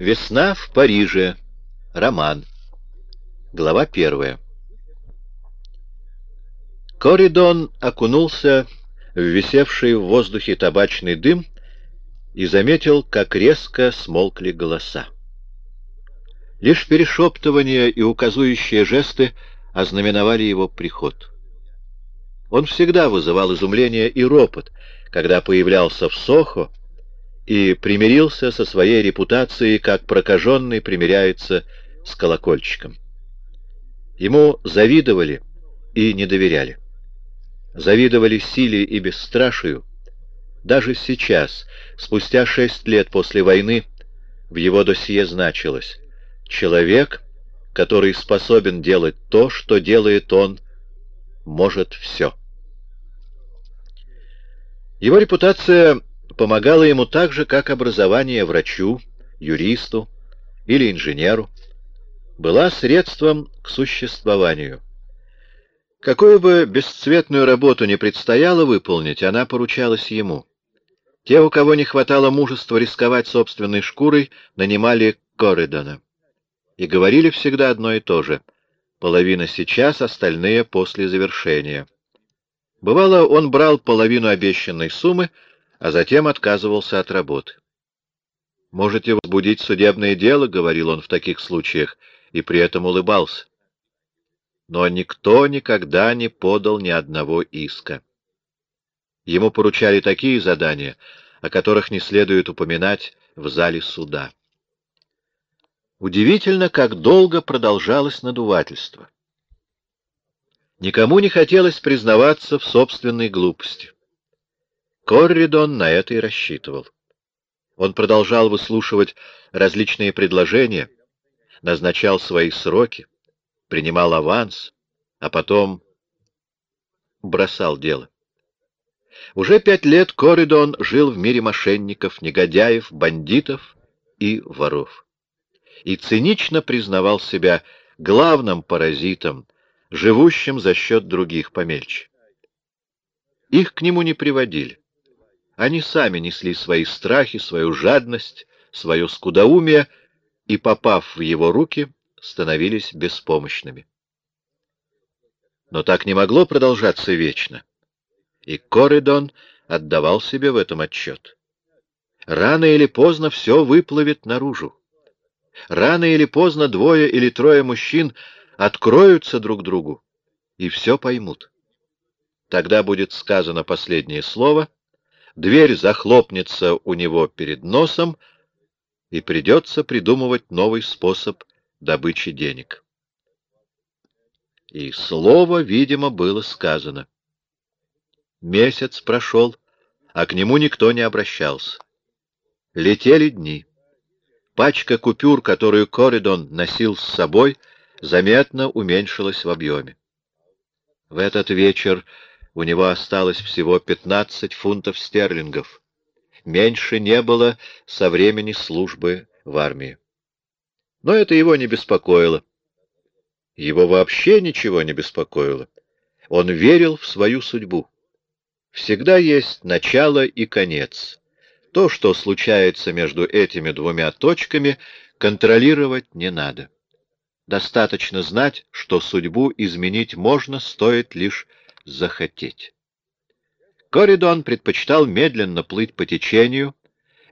Весна в Париже. Роман. Глава первая. Коридон окунулся в висевший в воздухе табачный дым и заметил, как резко смолкли голоса. Лишь перешептывания и указующие жесты ознаменовали его приход. Он всегда вызывал изумление и ропот, когда появлялся в Сохо и примирился со своей репутацией, как прокаженный примиряется с колокольчиком. Ему завидовали и не доверяли. Завидовали силе и бесстрашию. Даже сейчас, спустя шесть лет после войны, в его досье значилось «Человек, который способен делать то, что делает он, может все». Его репутация помогала ему так же, как образование врачу, юристу или инженеру, была средством к существованию. Какую бы бесцветную работу не предстояло выполнить, она поручалась ему. Те, у кого не хватало мужества рисковать собственной шкурой, нанимали Коридона. И говорили всегда одно и то же. Половина сейчас, остальные после завершения. Бывало, он брал половину обещанной суммы, а затем отказывался от работы. «Можете возбудить судебное дело», — говорил он в таких случаях, и при этом улыбался но никто никогда не подал ни одного иска. Ему поручали такие задания, о которых не следует упоминать в зале суда. Удивительно, как долго продолжалось надувательство. Никому не хотелось признаваться в собственной глупости. Корридон на это и рассчитывал. Он продолжал выслушивать различные предложения, назначал свои сроки, принимал аванс, а потом бросал дело. Уже пять лет Коридон жил в мире мошенников, негодяев, бандитов и воров. И цинично признавал себя главным паразитом, живущим за счет других помельче. Их к нему не приводили. Они сами несли свои страхи, свою жадность, свое скудоумие, и, попав в его руки, становились беспомощными. Но так не могло продолжаться вечно, и Коридон отдавал себе в этом отчет. Рано или поздно все выплывет наружу. Рано или поздно двое или трое мужчин откроются друг другу и все поймут. Тогда будет сказано последнее слово, дверь захлопнется у него перед носом, и придется придумывать новый способ добычи денег. И слово, видимо, было сказано. Месяц прошел, а к нему никто не обращался. Летели дни. Пачка купюр, которую Коридон носил с собой, заметно уменьшилась в объеме. В этот вечер у него осталось всего 15 фунтов стерлингов. Меньше не было со времени службы в армии. Но это его не беспокоило. Его вообще ничего не беспокоило. Он верил в свою судьбу. Всегда есть начало и конец. То, что случается между этими двумя точками, контролировать не надо. Достаточно знать, что судьбу изменить можно, стоит лишь захотеть. Коридон предпочитал медленно плыть по течению,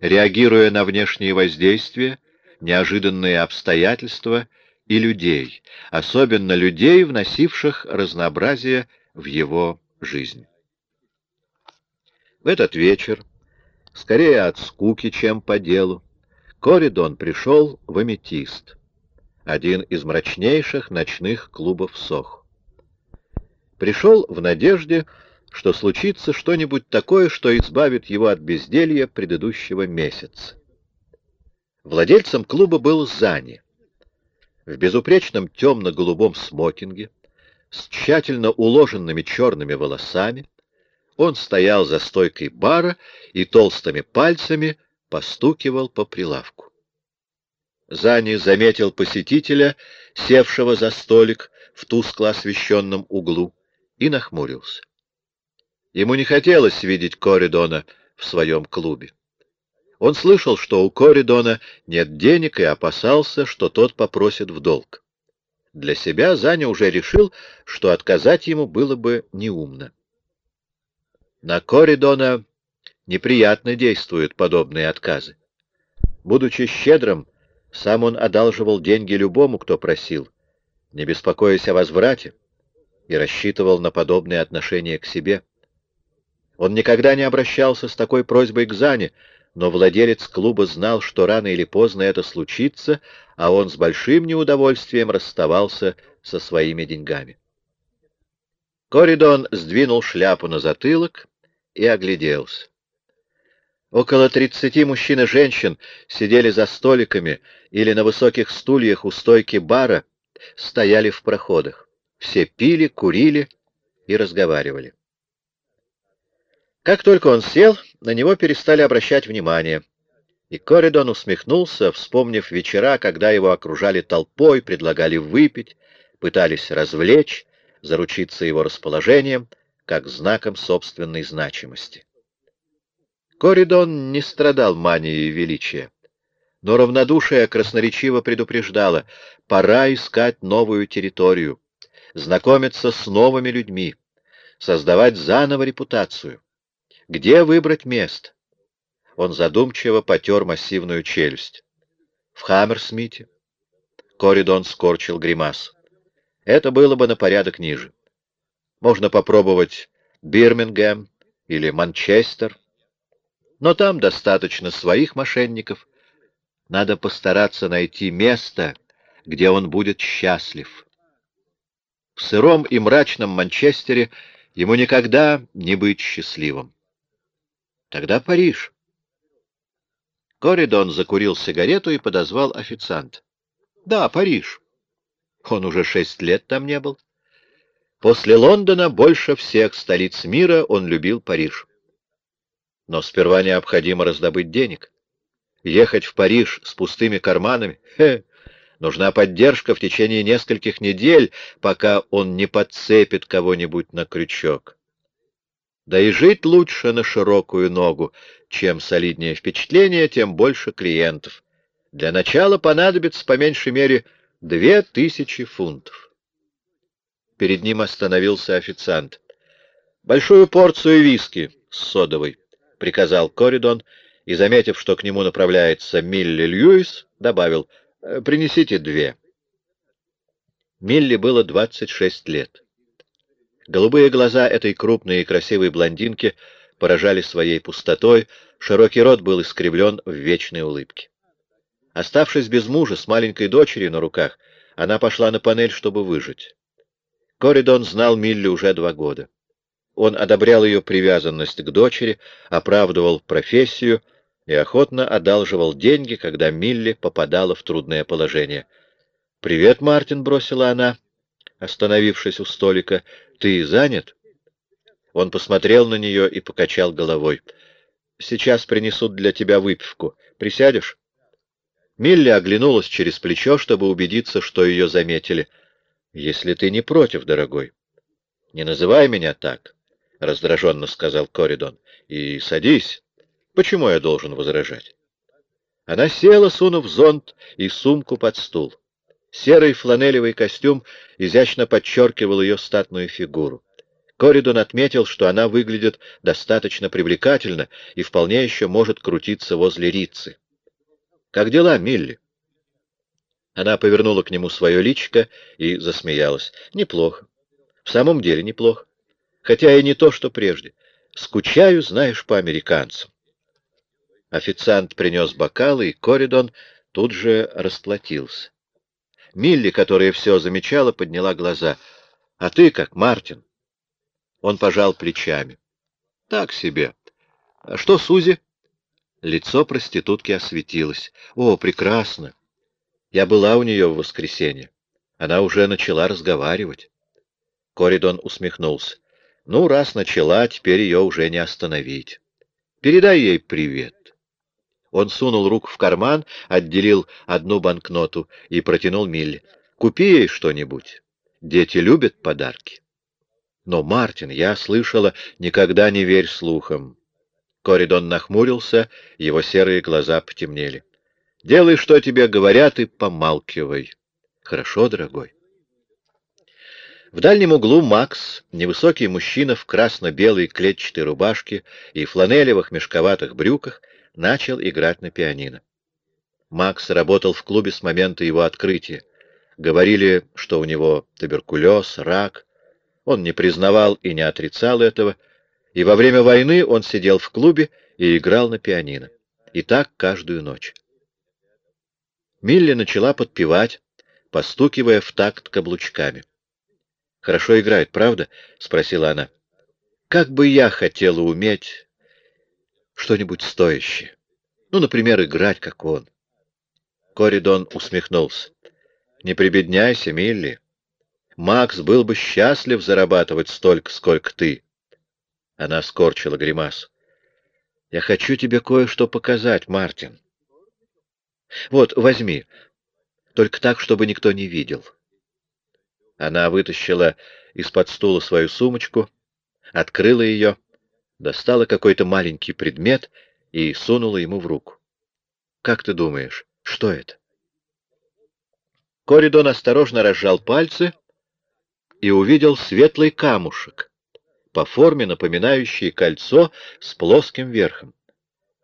реагируя на внешние воздействия, неожиданные обстоятельства и людей, особенно людей, вносивших разнообразие в его жизнь. В этот вечер, скорее от скуки, чем по делу, Коридон пришел в Аметист, один из мрачнейших ночных клубов Сох. Пришел в надежде, что случится что-нибудь такое, что избавит его от безделья предыдущего месяца. Владельцем клуба был Зани. В безупречном темно-голубом смокинге, с тщательно уложенными черными волосами, он стоял за стойкой бара и толстыми пальцами постукивал по прилавку. Зани заметил посетителя, севшего за столик в тускло освещенном углу, и нахмурился. Ему не хотелось видеть Коридона в своем клубе. Он слышал, что у Коридона нет денег и опасался, что тот попросит в долг. Для себя Заня уже решил, что отказать ему было бы неумно. На Коридона неприятно действуют подобные отказы. Будучи щедрым, сам он одалживал деньги любому, кто просил, не беспокоясь о возврате, и рассчитывал на подобное отношение к себе. Он никогда не обращался с такой просьбой к Зане, но владелец клуба знал, что рано или поздно это случится, а он с большим неудовольствием расставался со своими деньгами. Коридон сдвинул шляпу на затылок и огляделся. Около тридцати мужчин и женщин сидели за столиками или на высоких стульях у стойки бара, стояли в проходах. Все пили, курили и разговаривали. Как только он сел, на него перестали обращать внимание. И Коридон усмехнулся, вспомнив вечера, когда его окружали толпой, предлагали выпить, пытались развлечь, заручиться его расположением, как знаком собственной значимости. Коридон не страдал манией величия, но равнодушие красноречиво предупреждало, пора искать новую территорию, знакомиться с новыми людьми, создавать заново репутацию. Где выбрать место? Он задумчиво потер массивную челюсть. В Хаммерсмите. Коридон скорчил гримас. Это было бы на порядок ниже. Можно попробовать Бирмингем или Манчестер. Но там достаточно своих мошенников. Надо постараться найти место, где он будет счастлив. В сыром и мрачном Манчестере ему никогда не быть счастливым. Тогда Париж. Коридон закурил сигарету и подозвал официант. Да, Париж. Он уже шесть лет там не был. После Лондона больше всех столиц мира он любил Париж. Но сперва необходимо раздобыть денег. Ехать в Париж с пустыми карманами — хе, нужна поддержка в течение нескольких недель, пока он не подцепит кого-нибудь на крючок. Да и жить лучше на широкую ногу. Чем солиднее впечатление, тем больше клиентов. Для начала понадобится по меньшей мере две тысячи фунтов. Перед ним остановился официант. «Большую порцию виски с содовой», — приказал Коридон, и, заметив, что к нему направляется Милли Льюис, добавил «Принесите две». Милли было 26 лет. Голубые глаза этой крупной и красивой блондинки поражали своей пустотой, широкий рот был искривлен в вечной улыбке. Оставшись без мужа с маленькой дочерью на руках, она пошла на панель, чтобы выжить. Коридон знал Милли уже два года. Он одобрял ее привязанность к дочери, оправдывал профессию и охотно одалживал деньги, когда Милли попадала в трудное положение. «Привет, Мартин», — бросила она, остановившись у столика. «Ты занят?» Он посмотрел на нее и покачал головой. «Сейчас принесут для тебя выпивку. Присядешь?» Милли оглянулась через плечо, чтобы убедиться, что ее заметили. «Если ты не против, дорогой». «Не называй меня так», — раздраженно сказал Коридон. «И садись. Почему я должен возражать?» Она села, сунув зонт и сумку под стул. Серый фланелевый костюм изящно подчеркивал ее статную фигуру. Коридон отметил, что она выглядит достаточно привлекательно и вполне еще может крутиться возле Рицы. «Как дела, Милли?» Она повернула к нему свое личико и засмеялась. «Неплохо. В самом деле неплохо. Хотя и не то, что прежде. Скучаю, знаешь, по американцам». Официант принес бокалы, и Коридон тут же расплатился. Милли, которая все замечала, подняла глаза. — А ты как, Мартин? Он пожал плечами. — Так себе. А что Сузи? Лицо проститутки осветилось. — О, прекрасно. Я была у нее в воскресенье. Она уже начала разговаривать. Коридон усмехнулся. Ну, раз начала, теперь ее уже не остановить. Передай ей привет. Он сунул руку в карман, отделил одну банкноту и протянул Милли. «Купи ей что-нибудь. Дети любят подарки». «Но, Мартин, я слышала, никогда не верь слухам. Коридон нахмурился, его серые глаза потемнели. «Делай, что тебе говорят, и помалкивай». «Хорошо, дорогой». В дальнем углу Макс, невысокий мужчина в красно-белой клетчатой рубашке и фланелевых мешковатых брюках, начал играть на пианино. Макс работал в клубе с момента его открытия. Говорили, что у него туберкулез, рак. Он не признавал и не отрицал этого, и во время войны он сидел в клубе и играл на пианино. И так каждую ночь. Милли начала подпевать, постукивая в такт каблучками. «Хорошо играет, правда?» — спросила она. «Как бы я хотела уметь что-нибудь стоящее. Ну, например, играть, как он». Коридон усмехнулся. «Не прибедняйся, Милли. Макс был бы счастлив зарабатывать столько, сколько ты. Она скорчила гримасу. «Я хочу тебе кое-что показать, Мартин. Вот, возьми. Только так, чтобы никто не видел». Она вытащила из-под стула свою сумочку, открыла ее, достала какой-то маленький предмет и сунула ему в руку. «Как ты думаешь, что это?» Коридон осторожно разжал пальцы и увидел светлый камушек, по форме напоминающий кольцо с плоским верхом.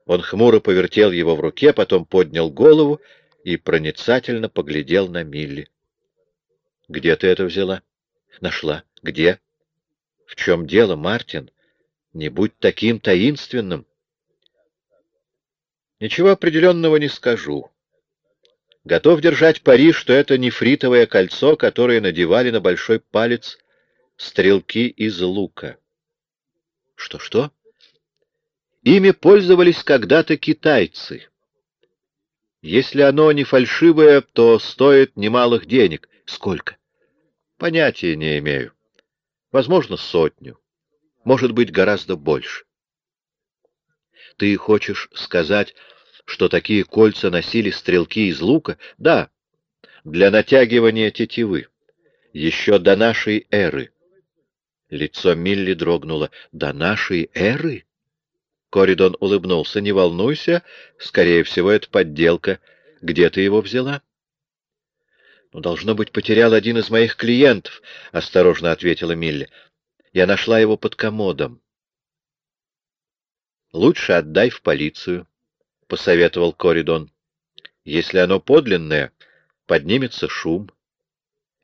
Он хмуро повертел его в руке, потом поднял голову и проницательно поглядел на Милли. — Где ты это взяла? — Нашла. — Где? — В чем дело, Мартин? Не будь таким таинственным. — Ничего определенного не скажу. Готов держать пари, что это нефритовое кольцо, которое надевали на большой палец стрелки из лука. Что-что? Ими пользовались когда-то китайцы. Если оно не фальшивое, то стоит немалых денег. Сколько? Понятия не имею. Возможно, сотню. Может быть, гораздо больше. Ты хочешь сказать, что такие кольца носили стрелки из лука? Да, для натягивания тетивы. Еще до нашей эры. Лицо Милли дрогнуло. «До нашей эры?» Коридон улыбнулся. «Не волнуйся, скорее всего, это подделка. Где ты его взяла?» «Ну, должно быть, потерял один из моих клиентов», — осторожно ответила Милли. «Я нашла его под комодом». «Лучше отдай в полицию», — посоветовал Коридон. «Если оно подлинное, поднимется шум.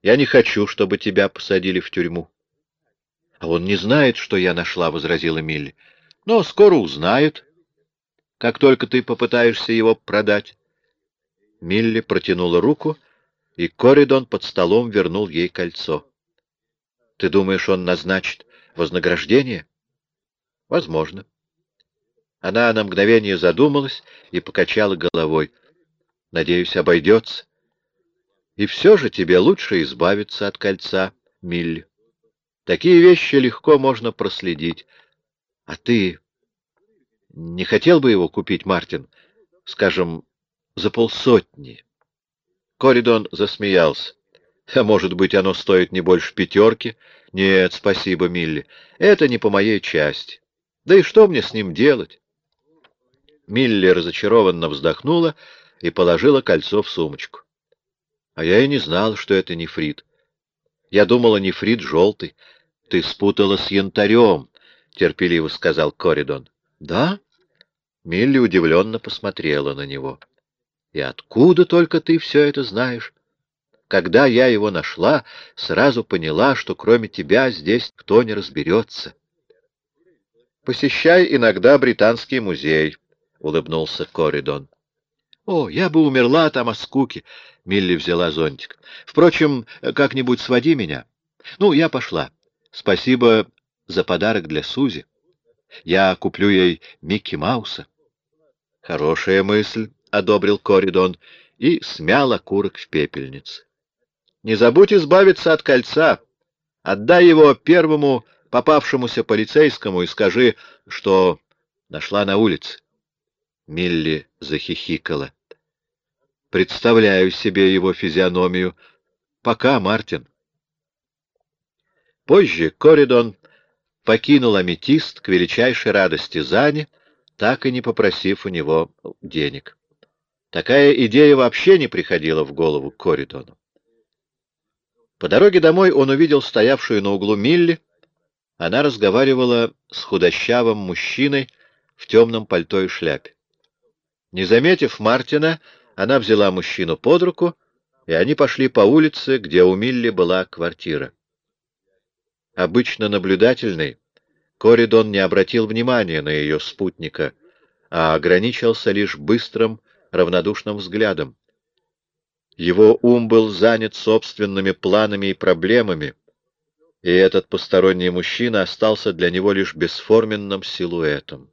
Я не хочу, чтобы тебя посадили в тюрьму». — А он не знает, что я нашла, — возразила Милли. — Но скоро узнает, как только ты попытаешься его продать. Милли протянула руку, и Коридон под столом вернул ей кольцо. — Ты думаешь, он назначит вознаграждение? — Возможно. Она на мгновение задумалась и покачала головой. — Надеюсь, обойдется. — И все же тебе лучше избавиться от кольца, Милли. Такие вещи легко можно проследить. А ты не хотел бы его купить, Мартин? Скажем, за полсотни? Коридон засмеялся. А может быть, оно стоит не больше пятерки? Нет, спасибо, Милли. Это не по моей части. Да и что мне с ним делать? Милли разочарованно вздохнула и положила кольцо в сумочку. А я и не знал, что это нефрит. Я думала, нефрит желтый. Ты спутала с янтарем, — терпеливо сказал Коридон. — Да? Милли удивленно посмотрела на него. — И откуда только ты все это знаешь? Когда я его нашла, сразу поняла, что кроме тебя здесь кто не разберется. — Посещай иногда Британский музей, — улыбнулся Коридон. — О, я бы умерла там от скуки, — Милли взяла зонтик. — Впрочем, как-нибудь своди меня. Ну, я пошла. Спасибо за подарок для Сузи. Я куплю ей Микки Мауса. Хорошая мысль, — одобрил Коридон и смял окурок в пепельнице. Не забудь избавиться от кольца. Отдай его первому попавшемуся полицейскому и скажи, что нашла на улице. Милли захихикала. Представляю себе его физиономию. Пока, Мартин. Позже Коридон покинул аметист к величайшей радости Зани, так и не попросив у него денег. Такая идея вообще не приходила в голову Коридону. По дороге домой он увидел стоявшую на углу Милли. Она разговаривала с худощавым мужчиной в темном пальто и шляпе. Не заметив Мартина, она взяла мужчину под руку, и они пошли по улице, где у Милли была квартира. Обычно наблюдательный, Коридон не обратил внимания на ее спутника, а ограничился лишь быстрым, равнодушным взглядом. Его ум был занят собственными планами и проблемами, и этот посторонний мужчина остался для него лишь бесформенным силуэтом.